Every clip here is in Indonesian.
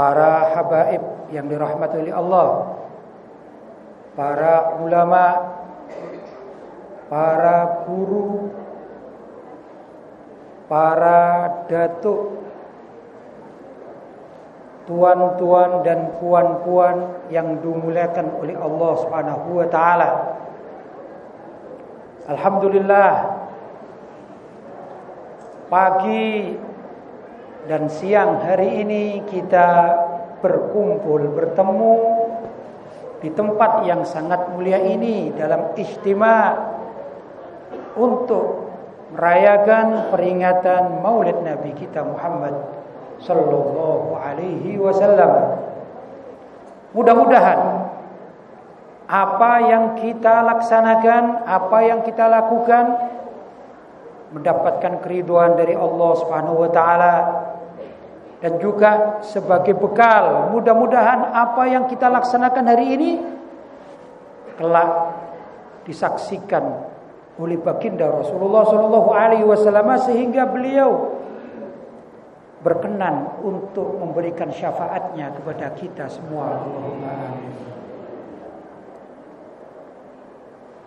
Para habaib yang dirahmati oleh Allah. Para ulama. Para guru. Para datuk. Tuan-tuan dan puan-puan yang dimuliakan oleh Allah Subhanahu wa taala. Alhamdulillah. Pagi dan siang hari ini kita berkumpul bertemu di tempat yang sangat mulia ini dalam istimewa untuk merayakan peringatan Maulid Nabi kita Muhammad sallallahu alaihi wasallam. Mudah-mudahan apa yang kita laksanakan, apa yang kita lakukan mendapatkan keriduan dari Allah Subhanahu wa taala dan juga sebagai bekal mudah-mudahan apa yang kita laksanakan hari ini kelak disaksikan oleh baginda Rasulullah Shallallahu Alaihi Wasallam sehingga beliau berkenan untuk memberikan syafaatnya kepada kita semua.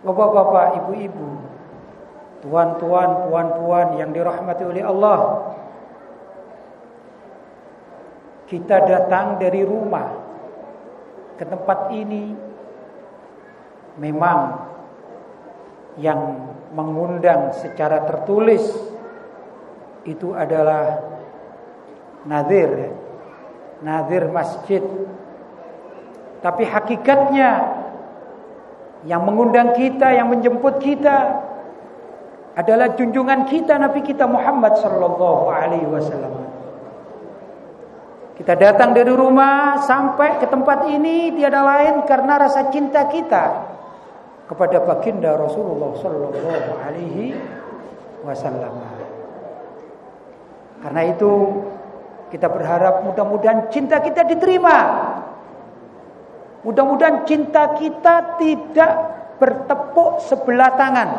Bapak-bapak, ibu-ibu, tuan-tuan, puan-puan yang dirahmati oleh Allah, kita datang dari rumah ke tempat ini. Memang yang mengundang secara tertulis itu adalah nadir nadir masjid. Tapi hakikatnya yang mengundang kita yang menjemput kita adalah junjungan kita Nabi kita Muhammad sallallahu alaihi wasallam kita datang dari rumah sampai ke tempat ini tiada lain karena rasa cinta kita kepada baginda Rasulullah sallallahu alaihi wasallam. Karena itu kita berharap mudah-mudahan cinta kita diterima. Mudah-mudahan cinta kita tidak bertepuk sebelah tangan.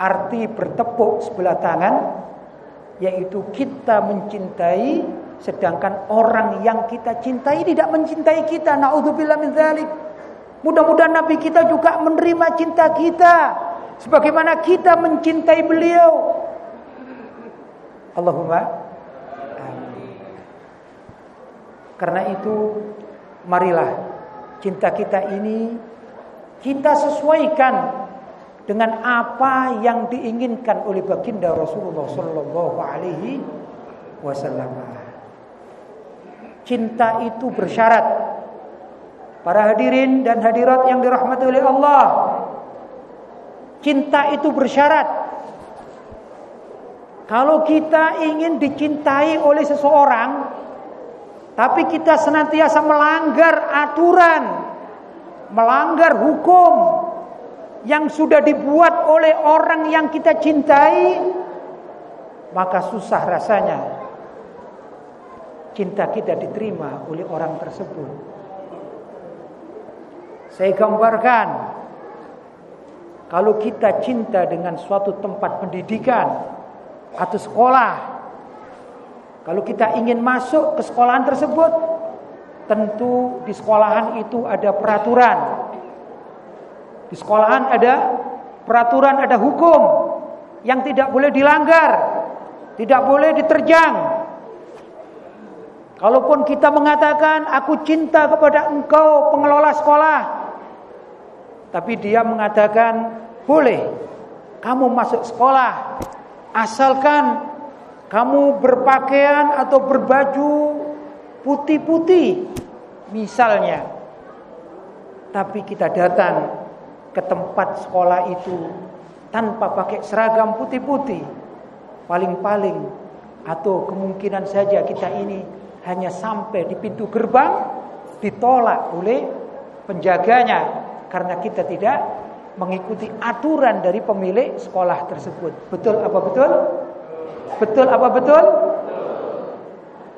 Arti bertepuk sebelah tangan yaitu kita mencintai sedangkan orang yang kita cintai tidak mencintai kita. Nauzubillah min dzalik. Mudah-mudahan Nabi kita juga menerima cinta kita sebagaimana kita mencintai beliau. Allahumma amin. Karena itu marilah cinta kita ini kita sesuaikan dengan apa yang diinginkan oleh baginda Rasulullah sallallahu alaihi wasallam. Cinta itu bersyarat. Para hadirin dan hadirat yang dirahmati oleh Allah. Cinta itu bersyarat. Kalau kita ingin dicintai oleh seseorang, tapi kita senantiasa melanggar aturan, melanggar hukum, yang sudah dibuat oleh orang yang kita cintai maka susah rasanya cinta kita diterima oleh orang tersebut. Saya gambarkan kalau kita cinta dengan suatu tempat pendidikan atau sekolah kalau kita ingin masuk ke sekolahan tersebut tentu di sekolahan itu ada peraturan di sekolahan ada peraturan, ada hukum yang tidak boleh dilanggar, tidak boleh diterjang. Kalaupun kita mengatakan aku cinta kepada engkau pengelola sekolah, tapi dia mengatakan boleh kamu masuk sekolah asalkan kamu berpakaian atau berbaju putih-putih misalnya. Tapi kita datang ke tempat sekolah itu tanpa pakai seragam putih-putih. Paling-paling Atau kemungkinan saja kita ini hanya sampai di pintu gerbang ditolak oleh penjaganya karena kita tidak mengikuti aturan dari pemilik sekolah tersebut. Betul apa betul? Betul apa betul?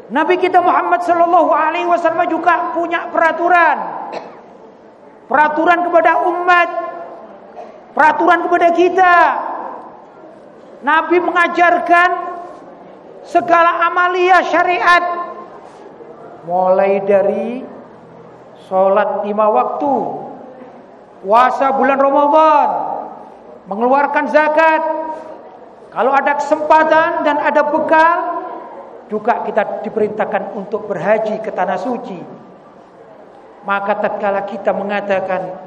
Nabi kita Muhammad sallallahu alaihi wasallam juga punya peraturan. Peraturan kepada umat, peraturan kepada kita. Nabi mengajarkan segala amalia syariat mulai dari sholat lima waktu, puasa bulan Ramadan, mengeluarkan zakat. Kalau ada kesempatan dan ada bekal, juga kita diperintahkan untuk berhaji ke tanah suci. Maka tatkala kita mengatakan,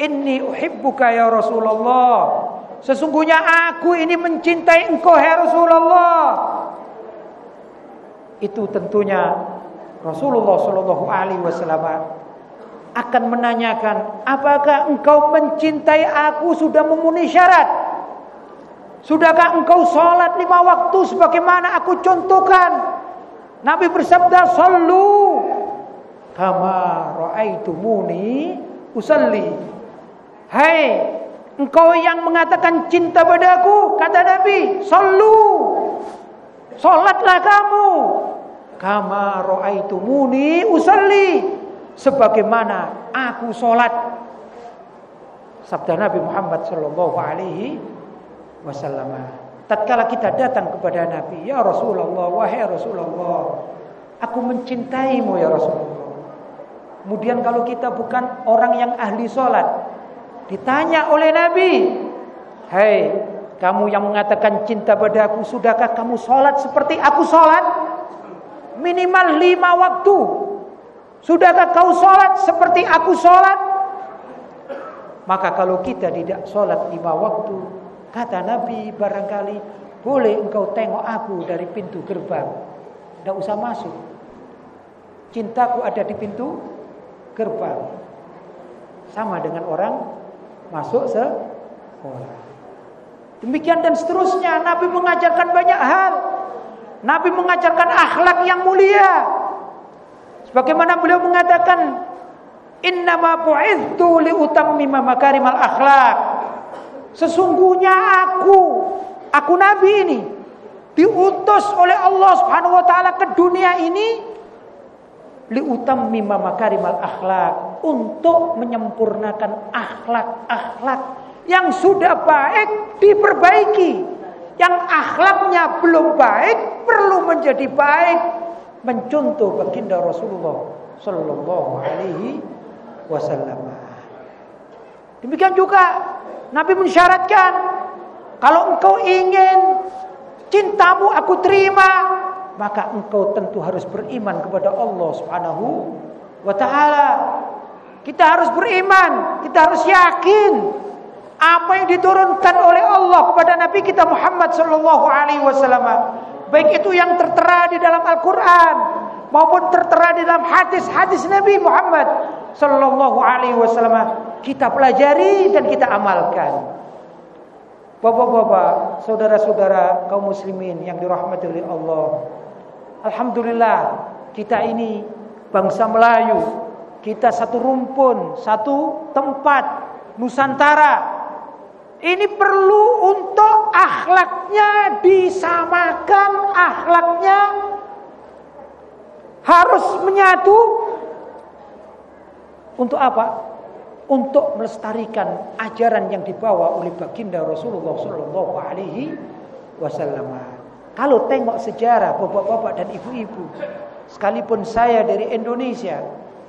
"Inni uhibbuka ya Rasulullah." Sesungguhnya aku ini mencintai engkau ya Rasulullah. Itu tentunya Rasulullah Shallallahu alaihi wasallam akan menanyakan, "Apakah engkau mencintai aku sudah memenuhi syarat?" Sudahkah engkau sholat lima waktu sebagaimana aku contohkan? Nabi bersabda, Sallu kama ra'aitumuni usalli. Hai, engkau yang mengatakan cinta padaku, kata Nabi, Sallu. Sholatlah kamu. Kama ra'aitumuni usalli. Sebagaimana aku sholat. Sabda Nabi Muhammad sallallahu alaihi wasallam. Tatkala kita datang kepada Nabi, ya Rasulullah, wahai Rasulullah, aku mencintaimu ya Rasulullah. Kemudian kalau kita bukan orang yang ahli sholat, ditanya oleh Nabi, Hei, kamu yang mengatakan cinta padaku, sudahkah kamu sholat seperti aku sholat? Minimal lima waktu. Sudahkah kau sholat seperti aku sholat? Maka kalau kita tidak sholat lima waktu, Kata Nabi barangkali boleh engkau tengok aku dari pintu gerbang. Tidak usah masuk. Cintaku ada di pintu gerbang. Sama dengan orang masuk sekolah. Demikian dan seterusnya. Nabi mengajarkan banyak hal. Nabi mengajarkan akhlak yang mulia. Sebagaimana beliau mengatakan, Innama bu'idtu li utammima makarimal akhlak. Sesungguhnya aku, aku Nabi ini diutus oleh Allah Subhanahu wa taala ke dunia ini liutammima makarimal akhlak untuk menyempurnakan akhlak-akhlak yang sudah baik diperbaiki. Yang akhlaknya belum baik perlu menjadi baik. Mencontoh baginda Rasulullah sallallahu alaihi wasallam. Demikian juga Nabi mensyaratkan kalau engkau ingin cintamu aku terima, maka engkau tentu harus beriman kepada Allah Subhanahu wa taala. Kita harus beriman, kita harus yakin apa yang diturunkan oleh Allah kepada Nabi kita Muhammad sallallahu alaihi wasallam. Baik itu yang tertera di dalam Al-Qur'an maupun tertera di dalam hadis-hadis Nabi Muhammad sallallahu alaihi wasallam kita pelajari dan kita amalkan. Bapak-bapak, saudara-saudara kaum muslimin yang dirahmati oleh Allah. Alhamdulillah, kita ini bangsa Melayu. Kita satu rumpun, satu tempat Nusantara. Ini perlu untuk akhlaknya disamakan, akhlaknya harus menyatu. Untuk apa? untuk melestarikan ajaran yang dibawa oleh baginda Rasulullah Shallallahu Alaihi Wasallam. Kalau tengok sejarah bapak-bapak dan ibu-ibu, sekalipun saya dari Indonesia,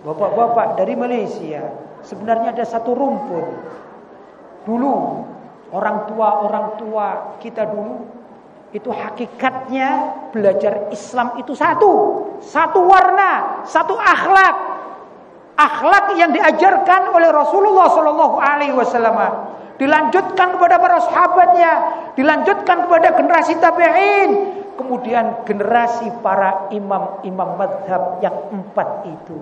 bapak-bapak dari Malaysia, sebenarnya ada satu rumpun. Dulu orang tua orang tua kita dulu itu hakikatnya belajar Islam itu satu, satu warna, satu akhlak, akhlak yang diajarkan oleh Rasulullah Shallallahu Alaihi Wasallam dilanjutkan kepada para sahabatnya, dilanjutkan kepada generasi tabi'in, kemudian generasi para imam-imam madhab yang empat itu.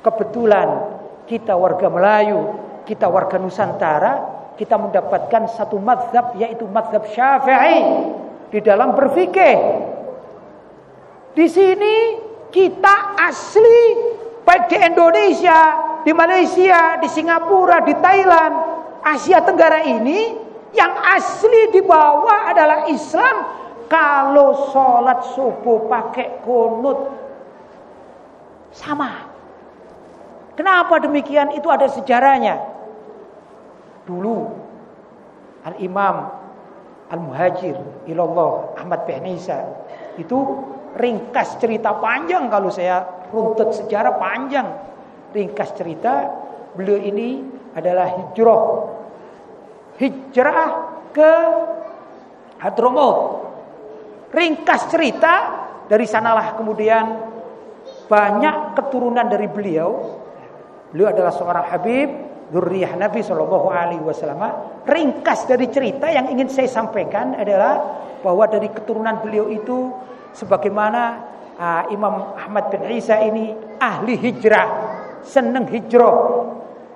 Kebetulan kita warga Melayu, kita warga Nusantara, kita mendapatkan satu madhab yaitu madhab syafi'i di dalam berfikih. Di sini kita asli baik di Indonesia, di Malaysia, di Singapura, di Thailand, Asia Tenggara ini yang asli di bawah adalah Islam. Kalau sholat subuh pakai kunut sama. Kenapa demikian? Itu ada sejarahnya. Dulu Al-Imam Al-Muhajir ilallah Ahmad bin itu ringkas cerita panjang kalau saya runtut sejarah panjang. Ringkas cerita beliau ini adalah hijrah. Hijrah ke Hadramaut. Ringkas cerita dari sanalah kemudian banyak keturunan dari beliau. Beliau adalah seorang Habib, Durriyah Nabi Shallallahu Alaihi Wasallam. Ringkas dari cerita yang ingin saya sampaikan adalah bahwa dari keturunan beliau itu, sebagaimana uh, Imam Ahmad bin Isa ini ahli hijrah, seneng hijrah.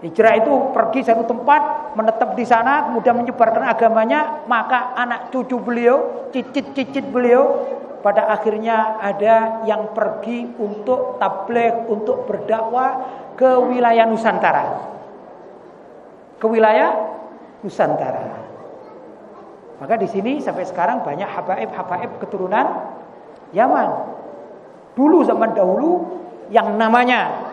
Hijrah itu pergi satu tempat, menetap di sana, kemudian menyebarkan agamanya, maka anak cucu beliau, cicit-cicit beliau pada akhirnya ada yang pergi untuk tabligh, untuk berdakwah ke wilayah Nusantara. Ke wilayah Nusantara. Maka di sini sampai sekarang banyak habaib-habaib keturunan Yaman. Dulu zaman dahulu yang namanya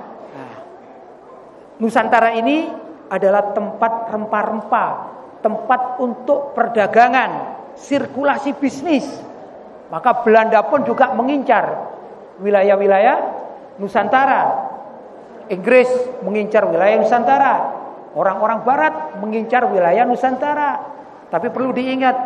Nusantara ini adalah tempat rempah-rempah, tempat untuk perdagangan, sirkulasi bisnis maka Belanda pun juga mengincar wilayah-wilayah Nusantara. Inggris mengincar wilayah Nusantara. Orang-orang barat mengincar wilayah Nusantara. Tapi perlu diingat,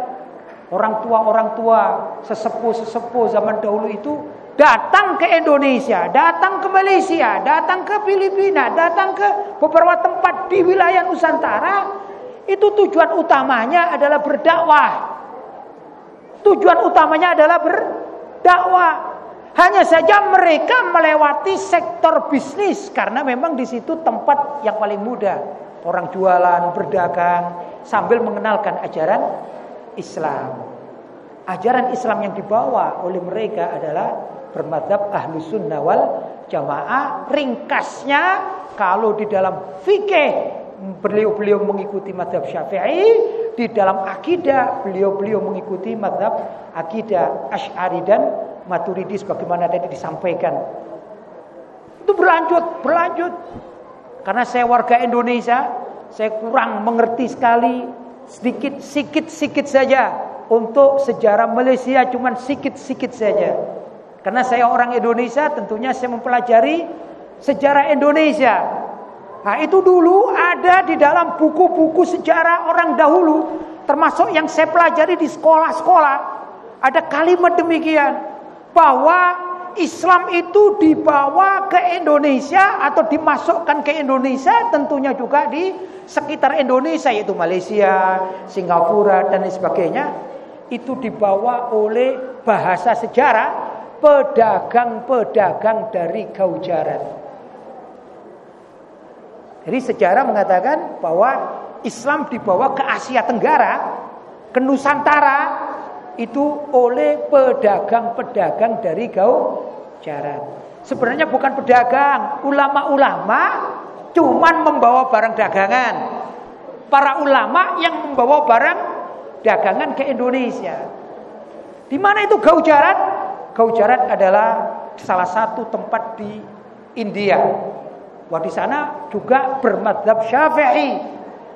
orang tua-orang tua, sesepuh-sesepuh zaman dahulu itu datang ke Indonesia, datang ke Malaysia, datang ke Filipina, datang ke beberapa tempat di wilayah Nusantara. Itu tujuan utamanya adalah berdakwah Tujuan utamanya adalah berdakwah. Hanya saja mereka melewati sektor bisnis karena memang di situ tempat yang paling mudah. Orang jualan, berdagang sambil mengenalkan ajaran Islam. Ajaran Islam yang dibawa oleh mereka adalah bermadhab ahlu sunnah wal jamaah. Ringkasnya kalau di dalam fikih beliau-beliau mengikuti madhab syafi'i di dalam akidah beliau-beliau mengikuti madhab akidah Ash'ari dan Maturidi sebagaimana tadi disampaikan. Itu berlanjut, berlanjut. Karena saya warga Indonesia, saya kurang mengerti sekali sedikit sedikit saja untuk sejarah Malaysia cuman sedikit-sedikit saja. Karena saya orang Indonesia, tentunya saya mempelajari sejarah Indonesia Nah itu dulu ada di dalam buku-buku sejarah orang dahulu. Termasuk yang saya pelajari di sekolah-sekolah. Ada kalimat demikian. Bahwa Islam itu dibawa ke Indonesia atau dimasukkan ke Indonesia tentunya juga di sekitar Indonesia yaitu Malaysia, Singapura dan sebagainya itu dibawa oleh bahasa sejarah pedagang-pedagang dari Gaujaran. Jadi sejarah mengatakan bahwa Islam dibawa ke Asia Tenggara, ke Nusantara itu oleh pedagang-pedagang dari Gaujaran. Sebenarnya bukan pedagang, ulama-ulama cuman membawa barang dagangan. Para ulama yang membawa barang dagangan ke Indonesia. Di mana itu Gaujarat? Gaujarat adalah salah satu tempat di India Wah di sana juga bermadhab syafi'i.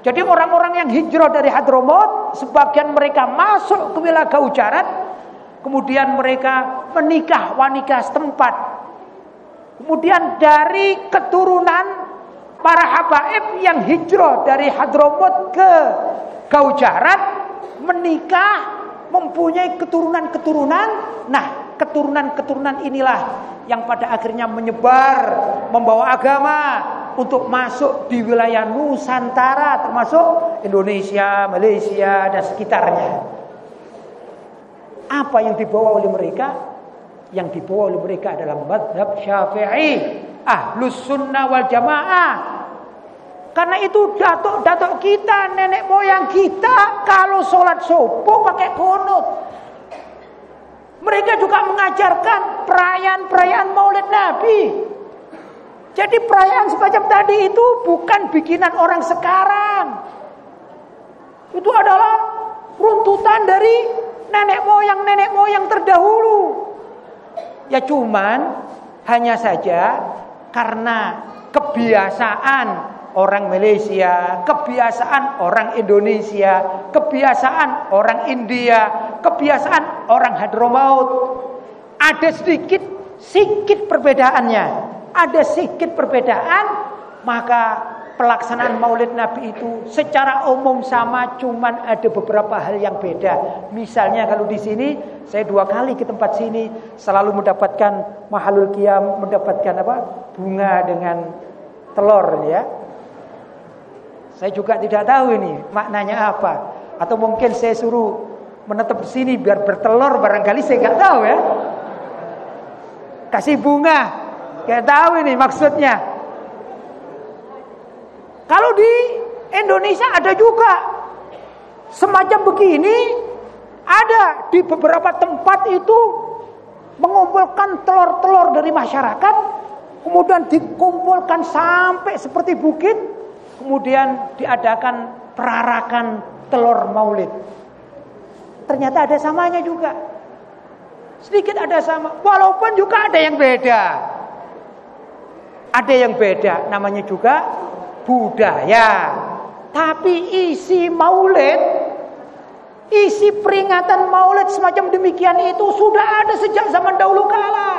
Jadi orang-orang yang hijrah dari Hadramaut, sebagian mereka masuk ke wilayah Gaujarat, kemudian mereka menikah wanita setempat. Kemudian dari keturunan para habaib yang hijrah dari Hadramaut ke Gaujarat menikah mempunyai keturunan-keturunan. Nah, keturunan-keturunan inilah yang pada akhirnya menyebar membawa agama untuk masuk di wilayah Nusantara termasuk Indonesia, Malaysia dan sekitarnya. Apa yang dibawa oleh mereka? Yang dibawa oleh mereka adalah madhab syafi'i Ahlus sunnah wal jamaah Karena itu datuk-datuk kita Nenek moyang kita Kalau sholat subuh pakai kunut Mereka juga mengajarkan perayaan-perayaan Maulid Nabi. Jadi perayaan semacam tadi itu bukan bikinan orang sekarang. Itu adalah runtutan dari nenek moyang-nenek moyang terdahulu. Ya cuman hanya saja karena kebiasaan orang Malaysia, kebiasaan orang Indonesia, kebiasaan orang India, kebiasaan orang Hadramaut. Ada sedikit sedikit perbedaannya ada sedikit perbedaan, maka pelaksanaan Maulid Nabi itu secara umum sama, cuman ada beberapa hal yang beda. Misalnya kalau di sini saya dua kali ke tempat sini selalu mendapatkan mahalul kiam, mendapatkan apa? bunga dengan telur ya. Saya juga tidak tahu ini maknanya apa. Atau mungkin saya suruh menetap sini biar bertelur barangkali saya nggak tahu ya. Kasih bunga Kayak tahu ini maksudnya. Kalau di Indonesia ada juga semacam begini, ada di beberapa tempat itu mengumpulkan telur-telur dari masyarakat, kemudian dikumpulkan sampai seperti bukit, kemudian diadakan perarakan telur maulid. Ternyata ada samanya juga. Sedikit ada sama, walaupun juga ada yang beda. Ada yang beda, namanya juga budaya. Tapi isi maulid, isi peringatan maulid semacam demikian itu sudah ada sejak zaman dahulu kala.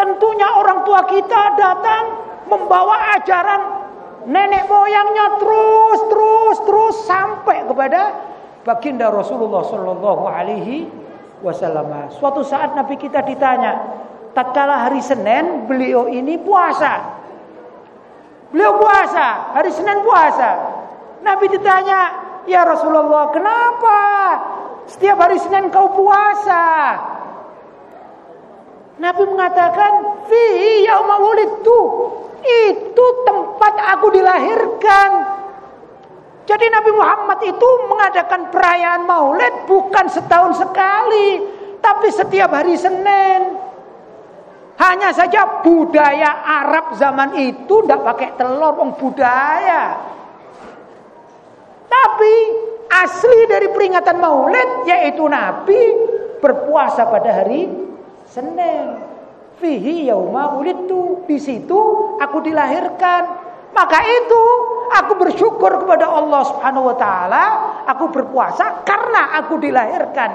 Tentunya orang tua kita datang membawa ajaran nenek moyangnya terus terus terus sampai kepada baginda Rasulullah Shallallahu Alaihi Wasallam. Suatu saat Nabi kita ditanya, tatkala hari Senin beliau ini puasa. Beliau puasa, hari Senin puasa. Nabi ditanya, "Ya Rasulullah, kenapa setiap hari Senin kau puasa?" Nabi mengatakan, "Fi yauma wulidtu." Itu tempat aku dilahirkan. Jadi Nabi Muhammad itu mengadakan perayaan Maulid bukan setahun sekali, tapi setiap hari Senin. Hanya saja budaya Arab zaman itu tidak pakai telur, wong budaya. Tapi asli dari peringatan Maulid yaitu Nabi berpuasa pada hari Senin. Fihi yauma itu Di situ aku dilahirkan. Maka itu aku bersyukur kepada Allah Subhanahu wa taala, aku berpuasa karena aku dilahirkan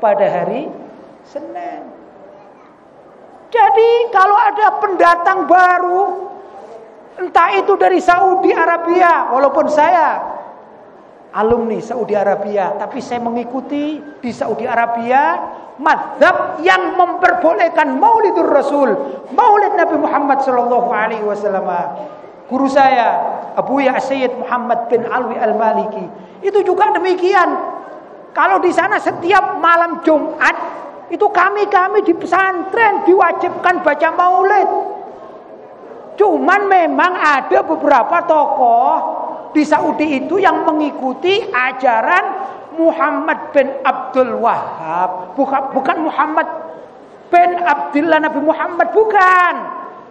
pada hari Senin. Jadi kalau ada pendatang baru, entah itu dari Saudi Arabia, walaupun saya alumni Saudi Arabia, tapi saya mengikuti di Saudi Arabia madhab yang memperbolehkan Maulidur Rasul, Maulid Nabi Muhammad Sallallahu Alaihi Wasallam. Guru saya Abu Ya Sayyid Muhammad bin Alwi Al Maliki itu juga demikian. Kalau di sana setiap malam Jumat itu kami-kami di pesantren diwajibkan baca maulid. Cuman memang ada beberapa tokoh di Saudi itu yang mengikuti ajaran Muhammad bin Abdul Wahab. Bukan, bukan Muhammad bin Abdullah Nabi Muhammad, bukan.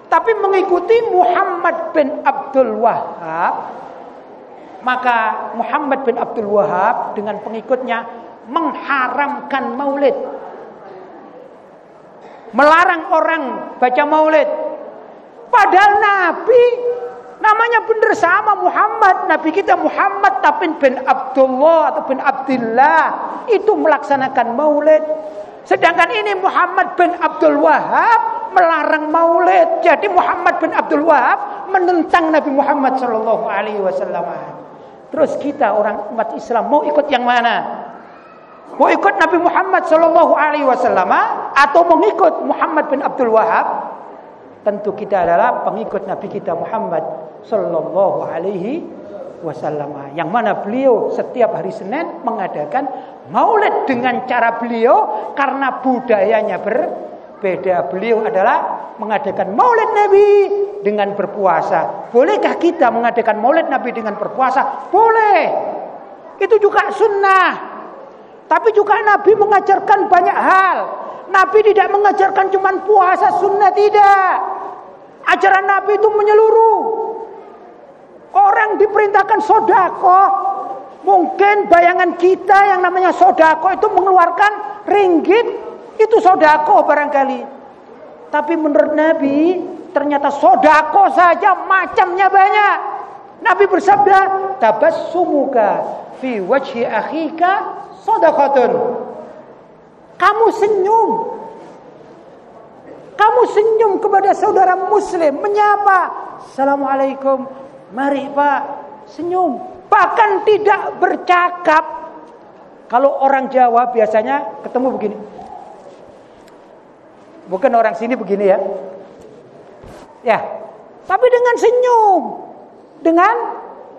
Tapi mengikuti Muhammad bin Abdul Wahab. Maka Muhammad bin Abdul Wahab dengan pengikutnya mengharamkan maulid melarang orang baca maulid. Padahal Nabi namanya benar sama Muhammad. Nabi kita Muhammad tapi bin Abdullah atau bin Abdullah itu melaksanakan maulid. Sedangkan ini Muhammad bin Abdul Wahab melarang maulid. Jadi Muhammad bin Abdul Wahab menentang Nabi Muhammad Shallallahu Alaihi Wasallam. Terus kita orang umat Islam mau ikut yang mana? Mau ikut Nabi Muhammad Shallallahu Alaihi Wasallam atau mengikut Muhammad bin Abdul Wahab? Tentu kita adalah pengikut Nabi kita Muhammad Shallallahu Alaihi Wasallam. Yang mana beliau setiap hari Senin mengadakan Maulid dengan cara beliau karena budayanya berbeda. Beliau adalah mengadakan Maulid Nabi dengan berpuasa. Bolehkah kita mengadakan Maulid Nabi dengan berpuasa? Boleh. Itu juga sunnah. Tapi juga Nabi mengajarkan banyak hal. Nabi tidak mengajarkan cuma puasa sunnah tidak. Ajaran Nabi itu menyeluruh. Orang diperintahkan sodako. Mungkin bayangan kita yang namanya sodako itu mengeluarkan ringgit. Itu sodako barangkali. Tapi menurut Nabi ternyata sodako saja macamnya banyak. Nabi bersabda, tabassumuka fi wajhi akhika sodakotun. Kamu senyum. Kamu senyum kepada saudara muslim. Menyapa. Assalamualaikum. Mari pak. Senyum. Bahkan tidak bercakap. Kalau orang Jawa biasanya ketemu begini. Bukan orang sini begini ya. Ya. Tapi dengan senyum. Dengan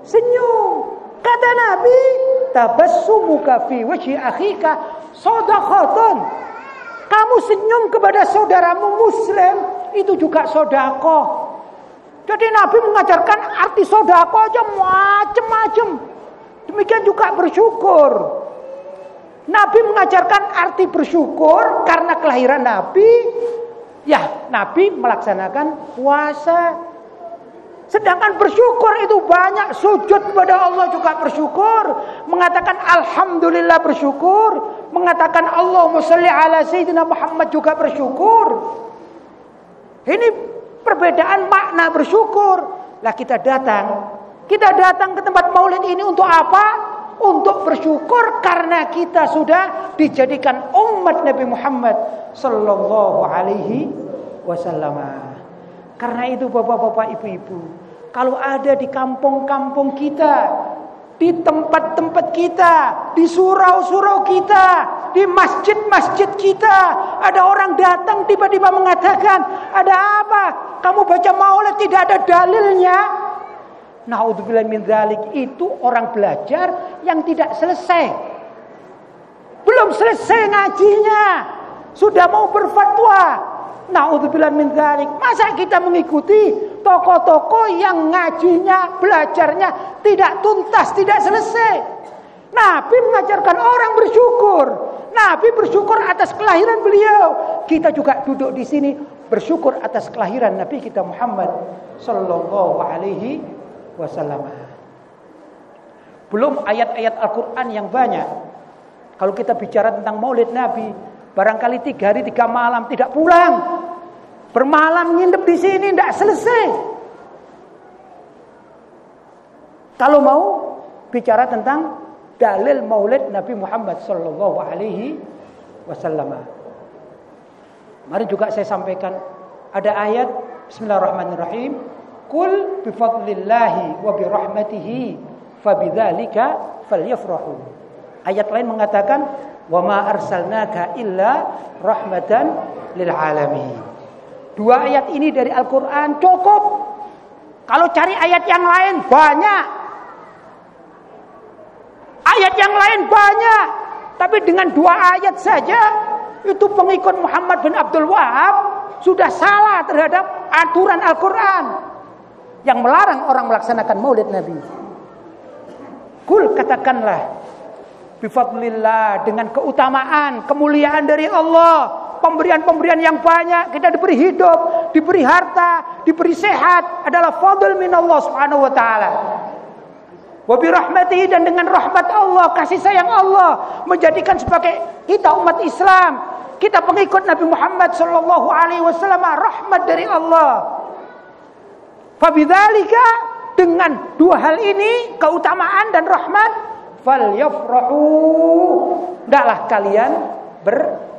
senyum. Kata Nabi, tabassumuka fi wajhi akhika sadaqatan. Kamu senyum kepada saudaramu muslim itu juga sodako. Jadi Nabi mengajarkan arti sodako aja macam-macam. Demikian juga bersyukur. Nabi mengajarkan arti bersyukur karena kelahiran Nabi. Ya, Nabi melaksanakan puasa. Sedangkan bersyukur itu banyak sujud kepada Allah juga bersyukur, mengatakan alhamdulillah bersyukur, mengatakan Allahumma sholli ala sayyidina Muhammad juga bersyukur. Ini perbedaan makna bersyukur. Lah kita datang, kita datang ke tempat Maulid ini untuk apa? Untuk bersyukur karena kita sudah dijadikan umat Nabi Muhammad sallallahu alaihi wasallam. Karena itu bapak-bapak ibu-ibu, kalau ada di kampung-kampung kita, di tempat-tempat kita, di surau-surau kita, di masjid-masjid kita, ada orang datang tiba-tiba mengatakan, "Ada apa? Kamu baca maulid tidak ada dalilnya?" Naudzubillah min dzalik itu orang belajar yang tidak selesai. Belum selesai ngajinya, sudah mau berfatwa, Naudzubillah min dzalik. Masa kita mengikuti tokoh-tokoh yang ngajinya, belajarnya tidak tuntas, tidak selesai. Nabi mengajarkan orang bersyukur. Nabi bersyukur atas kelahiran beliau. Kita juga duduk di sini bersyukur atas kelahiran Nabi kita Muhammad sallallahu alaihi wasallam. Belum ayat-ayat Al-Qur'an yang banyak. Kalau kita bicara tentang Maulid Nabi, Barangkali tiga hari tiga malam tidak pulang. Bermalam nginep di sini tidak selesai. Kalau mau bicara tentang dalil maulid Nabi Muhammad Sallallahu Alaihi Wasallam. Mari juga saya sampaikan ada ayat Bismillahirrahmanirrahim. Kul bifadlillahi wa birahmatihi fabidzalika falyafrahu. Ayat lain mengatakan Wa ma arsalnaka illa rahmatan lil alamin. Dua ayat ini dari Al-Qur'an cukup. Kalau cari ayat yang lain banyak. Ayat yang lain banyak. Tapi dengan dua ayat saja itu pengikut Muhammad bin Abdul Wahab sudah salah terhadap aturan Al-Quran yang melarang orang melaksanakan maulid Nabi. Kul katakanlah bifadlillah dengan keutamaan, kemuliaan dari Allah, pemberian-pemberian yang banyak, kita diberi hidup, diberi harta, diberi sehat adalah fadl min Allah Subhanahu wa taala. Wa rahmatihi dan dengan rahmat Allah, kasih sayang Allah menjadikan sebagai kita umat Islam, kita pengikut Nabi Muhammad sallallahu alaihi wasallam rahmat dari Allah. Fabidzalika dengan dua hal ini, keutamaan dan rahmat, fal yafrahu hendaklah kalian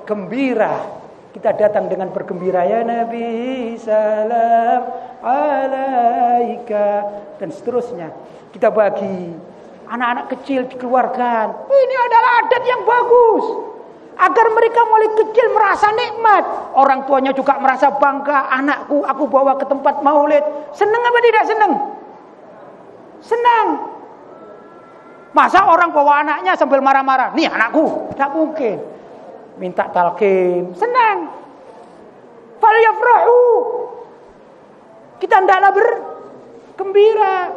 bergembira. Kita datang dengan bergembira ya Nabi salam alaika. Dan seterusnya. Kita bagi anak-anak kecil dikeluarkan. Ini adalah adat yang bagus. Agar mereka mulai kecil merasa nikmat. Orang tuanya juga merasa bangga. Anakku aku bawa ke tempat maulid. Senang apa tidak senang? Senang. Masa orang bawa anaknya sambil marah-marah, nih anakku, tidak mungkin. Minta talqin, senang. Falyafrahu. Kita hendaklah bergembira.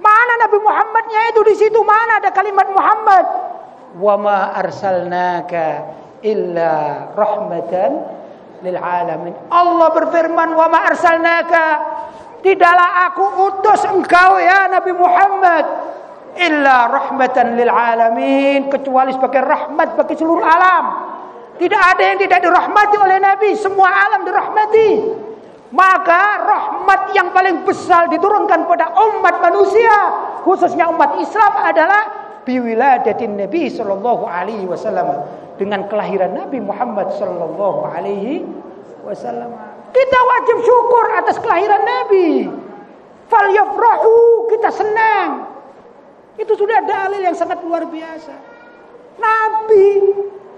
Mana Nabi Muhammadnya itu di situ? Mana ada kalimat Muhammad? wa ma arsalnaka illa rahmatan lil alamin. Allah berfirman wa ma arsalnaka tidaklah aku utus engkau ya Nabi Muhammad illa rahmatan lil alamin kecuali sebagai rahmat bagi seluruh alam. Tidak ada yang tidak dirahmati oleh Nabi, semua alam dirahmati. Maka rahmat yang paling besar diturunkan pada umat manusia, khususnya umat Islam adalah biwiladatin Nabi sallallahu alaihi wasallam dengan kelahiran Nabi Muhammad sallallahu alaihi wasallam. Kita wajib syukur atas kelahiran Nabi. Falyafrahu, kita senang. Itu sudah dalil yang sangat luar biasa. Nabi,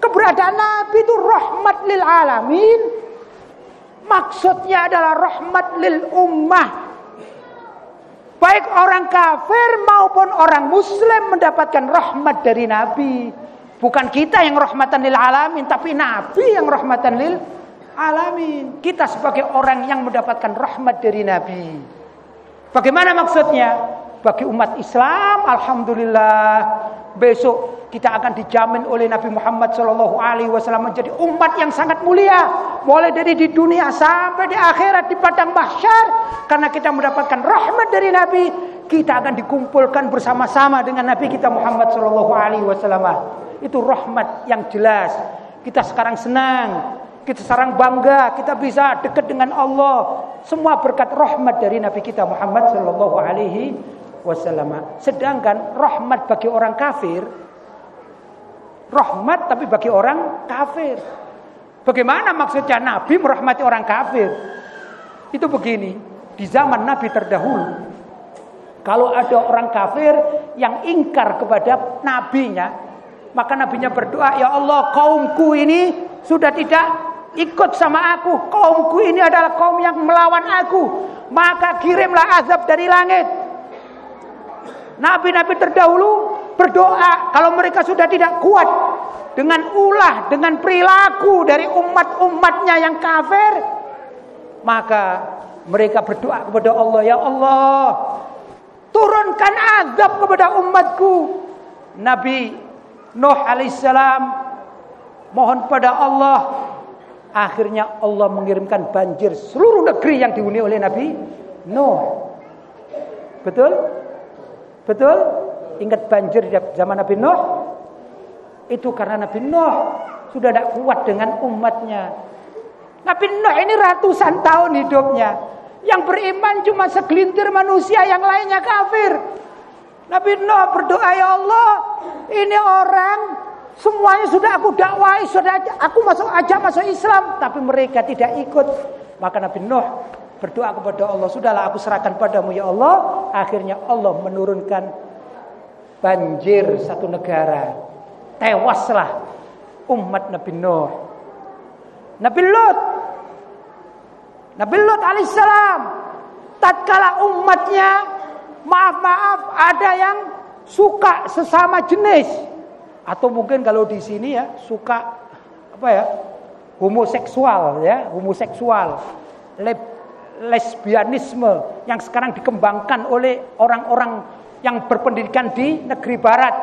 keberadaan Nabi itu rahmat lil alamin. Maksudnya adalah rahmat lil ummah. Baik orang kafir maupun orang muslim mendapatkan rahmat dari Nabi. Bukan kita yang rahmatan lil alamin, tapi Nabi yang rahmatan lil alamin. Kita sebagai orang yang mendapatkan rahmat dari Nabi. Bagaimana maksudnya? Bagi umat Islam, alhamdulillah besok kita akan dijamin oleh Nabi Muhammad Shallallahu Alaihi Wasallam menjadi umat yang sangat mulia, mulai dari di dunia sampai di akhirat di padang mahsyar, karena kita mendapatkan rahmat dari Nabi, kita akan dikumpulkan bersama-sama dengan Nabi kita Muhammad Shallallahu Alaihi Wasallam. Itu rahmat yang jelas. Kita sekarang senang, kita sekarang bangga, kita bisa dekat dengan Allah. Semua berkat rahmat dari Nabi kita Muhammad Shallallahu Alaihi wasallam. Sedangkan rahmat bagi orang kafir rahmat tapi bagi orang kafir. Bagaimana maksudnya Nabi merahmati orang kafir? Itu begini, di zaman Nabi terdahulu kalau ada orang kafir yang ingkar kepada nabinya, maka nabinya berdoa, "Ya Allah, kaumku ini sudah tidak ikut sama aku. Kaumku ini adalah kaum yang melawan aku. Maka kirimlah azab dari langit." Nabi-nabi terdahulu berdoa kalau mereka sudah tidak kuat dengan ulah, dengan perilaku dari umat-umatnya yang kafir, maka mereka berdoa kepada Allah, "Ya Allah, turunkan azab kepada umatku." Nabi Nuh alaihissalam mohon pada Allah, akhirnya Allah mengirimkan banjir seluruh negeri yang dihuni oleh Nabi Nuh. Betul? Betul? Ingat banjir zaman Nabi Nuh? Itu karena Nabi Nuh sudah tidak kuat dengan umatnya. Nabi Nuh ini ratusan tahun hidupnya. Yang beriman cuma segelintir manusia, yang lainnya kafir. Nabi Nuh berdoa, Ya Allah, ini orang semuanya sudah aku dakwai, sudah aku masuk aja masuk Islam, tapi mereka tidak ikut. Maka Nabi Nuh berdoa kepada Allah, sudahlah aku serahkan padamu ya Allah. Akhirnya Allah menurunkan banjir satu negara. Tewaslah umat Nabi Nuh. Nabi Lut. Nabi Lut alaihissalam. Tatkala umatnya maaf-maaf ada yang suka sesama jenis atau mungkin kalau di sini ya suka apa ya homoseksual ya homoseksual lesbianisme yang sekarang dikembangkan oleh orang-orang yang berpendidikan di negeri barat.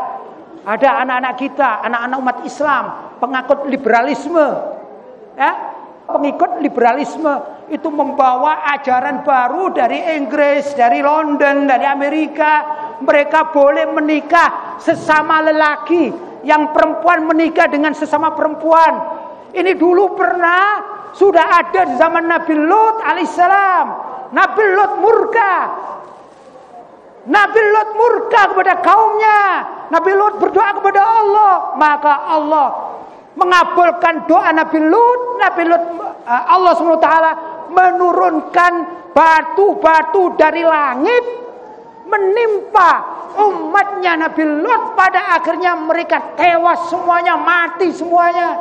Ada anak-anak kita, anak-anak umat Islam, pengikut liberalisme. Ya, pengikut liberalisme itu membawa ajaran baru dari Inggris, dari London, dari Amerika. Mereka boleh menikah sesama lelaki, yang perempuan menikah dengan sesama perempuan. Ini dulu pernah sudah ada di zaman Nabi Lut alaihissalam. Nabi Lut murka. Nabi Lut murka kepada kaumnya. Nabi Lut berdoa kepada Allah. Maka Allah mengabulkan doa Nabi Lut. Nabi Lut eh, Allah SWT menurunkan batu-batu dari langit menimpa umatnya Nabi Lut pada akhirnya mereka tewas semuanya mati semuanya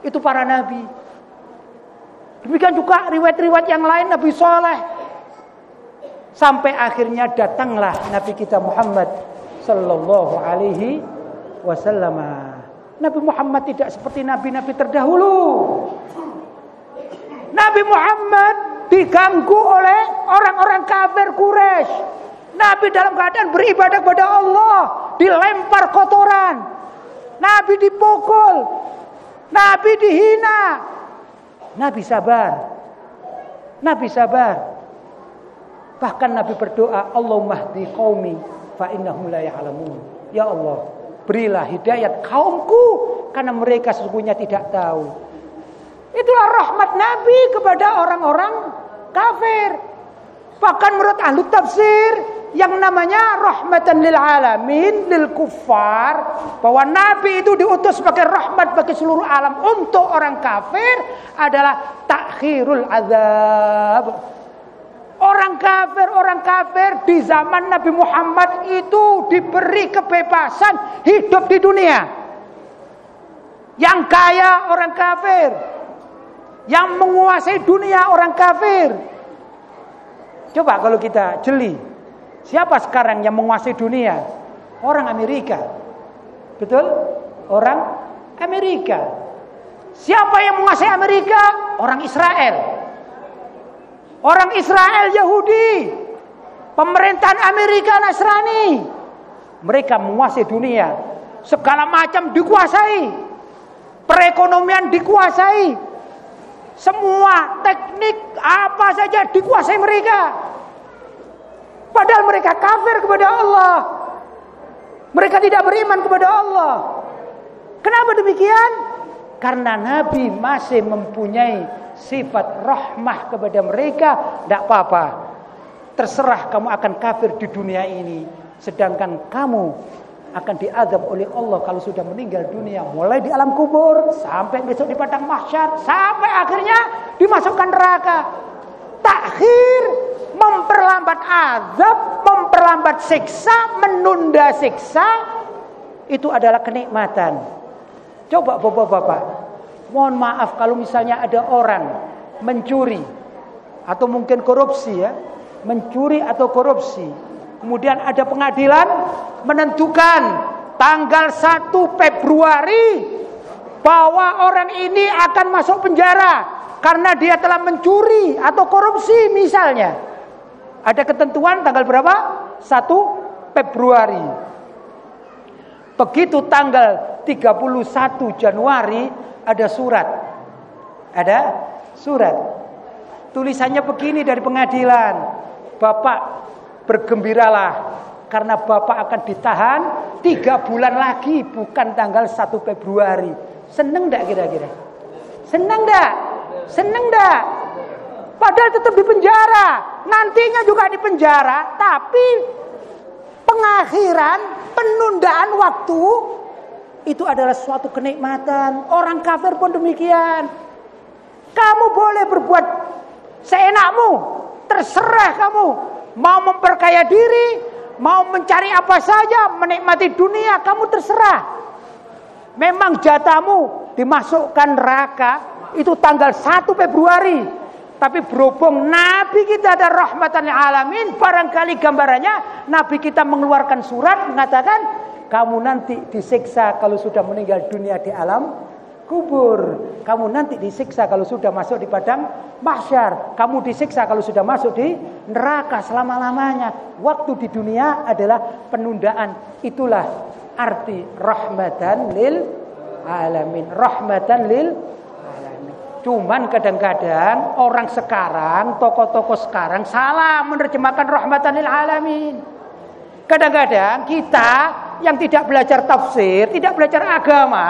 itu para nabi Demikian juga riwayat-riwayat yang lain Nabi Soleh. Sampai akhirnya datanglah Nabi kita Muhammad Sallallahu Alaihi Wasallam. Nabi Muhammad tidak seperti nabi-nabi terdahulu. Nabi Muhammad diganggu oleh orang-orang kafir Quraisy. Nabi dalam keadaan beribadah kepada Allah dilempar kotoran. Nabi dipukul. Nabi dihina. Nabi sabar. Nabi sabar. Bahkan Nabi berdoa, Allahumma hdi qaumi fa innahum la ya'lamun. Ya Allah, berilah hidayat kaumku karena mereka sesungguhnya tidak tahu. Itulah rahmat Nabi kepada orang-orang kafir. Bahkan menurut ahli tafsir yang namanya rahmatan lil alamin lil kuffar bahwa nabi itu diutus sebagai rahmat bagi seluruh alam untuk orang kafir adalah takhirul azab. Orang kafir, orang kafir di zaman Nabi Muhammad itu diberi kebebasan hidup di dunia. Yang kaya orang kafir, yang menguasai dunia orang kafir. Coba kalau kita jeli, siapa sekarang yang menguasai dunia? Orang Amerika. Betul? Orang Amerika. Siapa yang menguasai Amerika? Orang Israel. Orang Israel Yahudi. Pemerintahan Amerika Nasrani. Mereka menguasai dunia. Segala macam dikuasai. Perekonomian dikuasai. Semua teknik apa saja dikuasai mereka. Padahal mereka kafir kepada Allah. Mereka tidak beriman kepada Allah. Kenapa demikian? Karena Nabi masih mempunyai sifat rahmah kepada mereka, tidak apa-apa. Terserah kamu akan kafir di dunia ini, sedangkan kamu akan diadab oleh Allah kalau sudah meninggal dunia, mulai di alam kubur sampai besok di padang mahsyar, sampai akhirnya dimasukkan neraka. Takhir memperlambat azab, memperlambat siksa, menunda siksa itu adalah kenikmatan. Coba bapak-bapak Mohon maaf kalau misalnya ada orang mencuri atau mungkin korupsi ya, mencuri atau korupsi. Kemudian ada pengadilan menentukan tanggal 1 Februari bahwa orang ini akan masuk penjara karena dia telah mencuri atau korupsi misalnya. Ada ketentuan tanggal berapa? 1 Februari. Begitu tanggal 31 Januari ada surat. Ada surat. Tulisannya begini dari pengadilan. Bapak bergembiralah karena Bapak akan ditahan tiga bulan lagi bukan tanggal 1 Februari. Seneng enggak kira-kira? Seneng enggak? Seneng enggak? Padahal tetap di penjara. Nantinya juga di penjara, tapi pengakhiran, penundaan waktu itu adalah suatu kenikmatan. Orang kafir pun demikian. Kamu boleh berbuat seenakmu, terserah kamu. Mau memperkaya diri, mau mencari apa saja, menikmati dunia, kamu terserah. Memang jatamu dimasukkan neraka itu tanggal 1 Februari. Tapi berhubung Nabi kita ada rahmatan alamin, barangkali gambarannya Nabi kita mengeluarkan surat mengatakan kamu nanti disiksa kalau sudah meninggal dunia di alam kubur. Kamu nanti disiksa kalau sudah masuk di padang mahsyar. Kamu disiksa kalau sudah masuk di neraka selama-lamanya. Waktu di dunia adalah penundaan. Itulah arti rahmatan lil alamin. Rahmatan lil. Cuman kadang-kadang orang sekarang, tokoh-tokoh sekarang salah menerjemahkan rahmatan lil alamin. Kadang-kadang kita yang tidak belajar tafsir, tidak belajar agama,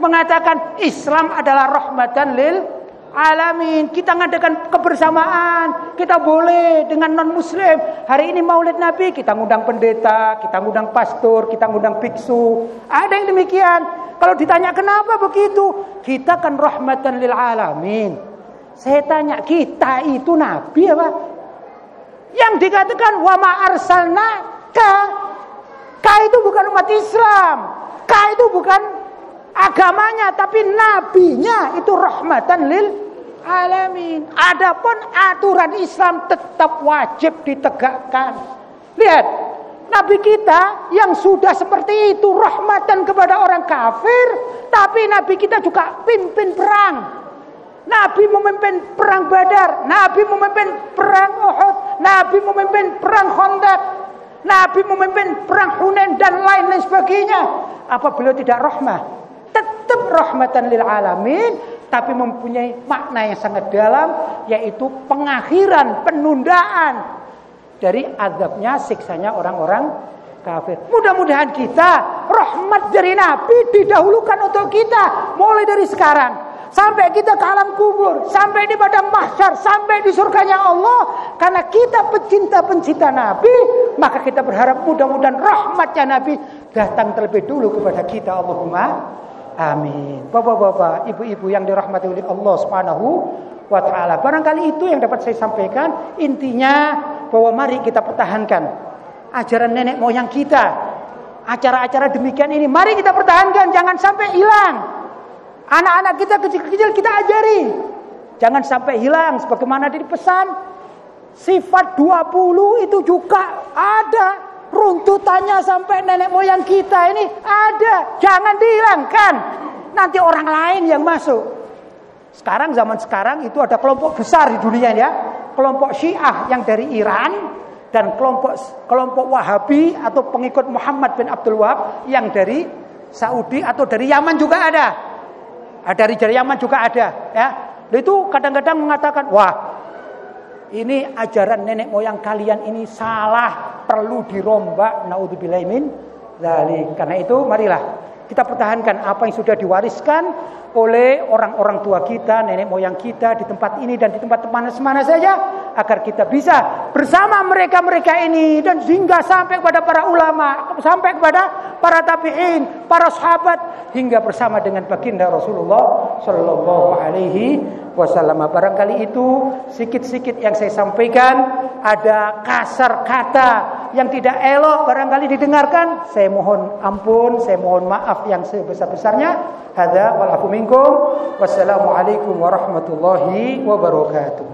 mengatakan Islam adalah rahmatan lil alamin. Kita mengadakan kebersamaan. Kita boleh dengan non muslim. Hari ini Maulid Nabi kita ngundang pendeta, kita ngundang pastor, kita ngundang biksu. Ada yang demikian. Kalau ditanya kenapa begitu? Kita kan rahmatan lil alamin. Saya tanya, kita itu nabi apa? Yang dikatakan wa ma arsalna ka K itu bukan umat Islam. K itu bukan agamanya, tapi nabinya itu rahmatan lil alamin. Adapun aturan Islam tetap wajib ditegakkan. Lihat, Nabi kita yang sudah seperti itu rahmatan kepada orang kafir, tapi Nabi kita juga pimpin perang. Nabi memimpin perang Badar, Nabi memimpin perang Uhud, Nabi memimpin perang Khandaq. Nabi memimpin perang Hunain dan lain-lain sebagainya. Apa beliau tidak rahmah? Tetap rahmatan lil alamin, tapi mempunyai makna yang sangat dalam, yaitu pengakhiran, penundaan dari azabnya, siksanya orang-orang kafir. Mudah-mudahan kita rahmat dari Nabi didahulukan untuk kita mulai dari sekarang sampai kita ke alam kubur, sampai di padang mahsyar, sampai di surganya Allah. Karena kita pecinta-pencinta Nabi, maka kita berharap mudah-mudahan rahmatnya Nabi datang terlebih dulu kepada kita. Allahumma amin. Bapak-bapak, ibu-ibu yang dirahmati oleh Allah Subhanahu wa taala. Barangkali itu yang dapat saya sampaikan. Intinya bahwa mari kita pertahankan ajaran nenek moyang kita. Acara-acara demikian ini mari kita pertahankan, jangan sampai hilang. Anak-anak kita kecil-kecil kita ajari. Jangan sampai hilang sebagaimana dipesan. Sifat 20 itu juga ada. Runtutannya sampai nenek moyang kita ini ada. Jangan dihilangkan. Nanti orang lain yang masuk. Sekarang zaman sekarang itu ada kelompok besar di dunia ya. Kelompok Syiah yang dari Iran dan kelompok kelompok Wahabi atau pengikut Muhammad bin Abdul Wahab yang dari Saudi atau dari Yaman juga ada. Ah, dari dari Yaman juga ada ya. Itu kadang-kadang mengatakan, "Wah, ini ajaran nenek moyang kalian ini salah, perlu dirombak." Nauzubillahi min Karena itu marilah kita pertahankan apa yang sudah diwariskan oleh orang-orang tua kita, nenek moyang kita di tempat ini dan di tempat-tempat mana saja agar kita bisa bersama mereka-mereka ini dan sehingga sampai kepada para ulama, sampai kepada para tabi'in, para sahabat hingga bersama dengan baginda Rasulullah sallallahu alaihi wasallam. Barangkali itu sedikit-sedikit yang saya sampaikan ada kasar kata yang tidak elok barangkali didengarkan, saya mohon ampun, saya mohon maaf yang sebesar-besarnya. Hadza wal منكم والسلام عليكم ورحمة الله وبركاته.